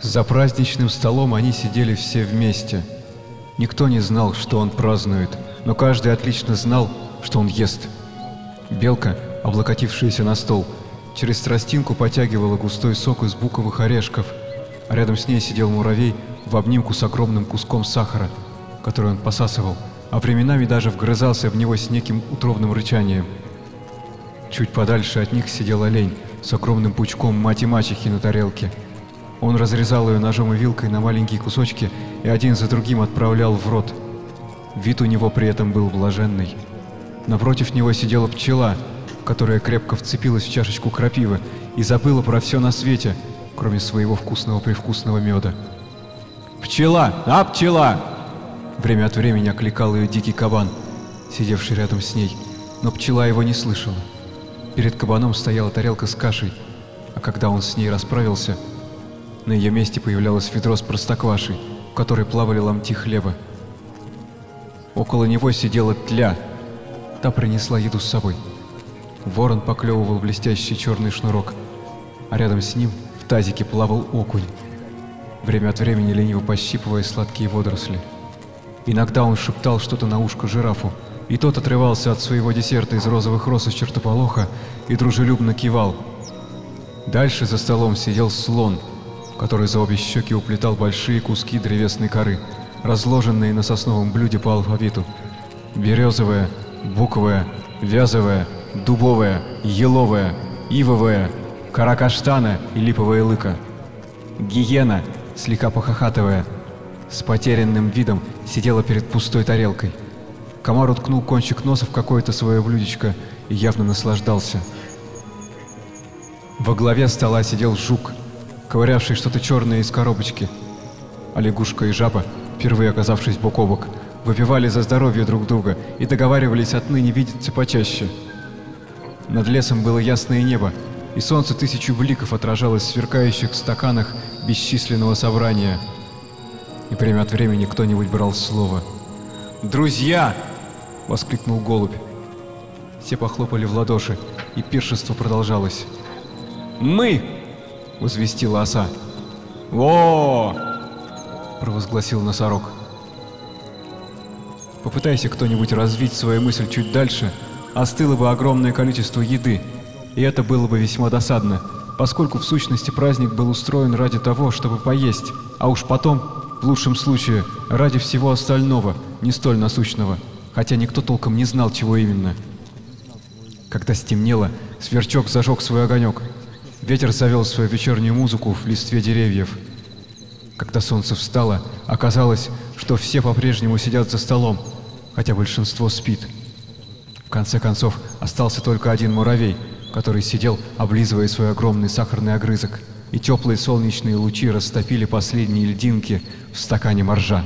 За праздничным столом они сидели все вместе. Никто не знал, что он празднует, но каждый отлично знал, что он ест. Белка, облокотившаяся на стол, через тростинку потягивала густой сок из буковых орешков, а рядом с ней сидел муравей в обнимку с огромным куском сахара, который он посасывал, а временами даже вгрызался в него с неким утробным рычанием. Чуть подальше от них сидел олень с огромным пучком мать и мачехи на тарелке. Он разрезал ее ножом и вилкой на маленькие кусочки и один за другим отправлял в рот. Вид у него при этом был блаженный. Напротив него сидела пчела, которая крепко вцепилась в чашечку крапивы и забыла про все на свете, кроме своего вкусного-привкусного меда. «Пчела! А, пчела!» Время от времени окликал ее дикий кабан, сидевший рядом с ней, но пчела его не слышала. Перед кабаном стояла тарелка с кашей, а когда он с ней расправился, на ее месте появлялось ведро с простоквашей, в которой плавали ломти хлеба. Около него сидела тля. Та принесла еду с собой. Ворон поклевывал блестящий черный шнурок, а рядом с ним в тазике плавал окунь, время от времени лениво пощипывая сладкие водоросли. Иногда он шептал что-то на ушко жирафу, и тот отрывался от своего десерта из розовых роз из чертополоха и дружелюбно кивал. Дальше за столом сидел слон — который за обе щеки уплетал большие куски древесной коры, разложенные на сосновом блюде по алфавиту. Березовая, буковая, вязовая, дубовая, еловая, ивовая, кора каштана и липовая лыка. Гиена, слегка похохатывая, с потерянным видом сидела перед пустой тарелкой. Комар уткнул кончик носа в какое-то свое блюдечко и явно наслаждался. Во главе стола сидел жук ковырявший что-то черное из коробочки. А лягушка и жаба, впервые оказавшись бок о бок, выпивали за здоровье друг друга и договаривались отныне видеться почаще. Над лесом было ясное небо, и солнце тысячу бликов отражалось в сверкающих стаканах бесчисленного собрания. И время от времени кто-нибудь брал слово. «Друзья!» — воскликнул голубь. Все похлопали в ладоши, и пиршество продолжалось. «Мы!» — возвестила оса. «О!» — провозгласил носорог. Попытайся кто-нибудь развить свою мысль чуть дальше, остыло бы огромное количество еды, и это было бы весьма досадно, поскольку в сущности праздник был устроен ради того, чтобы поесть, а уж потом, в лучшем случае, ради всего остального, не столь насущного, хотя никто толком не знал, чего именно. Когда стемнело, сверчок зажег свой огонек — Ветер завел свою вечернюю музыку в листве деревьев. Когда солнце встало, оказалось, что все по-прежнему сидят за столом, хотя большинство спит. В конце концов, остался только один муравей, который сидел, облизывая свой огромный сахарный огрызок, и теплые солнечные лучи растопили последние льдинки в стакане моржа.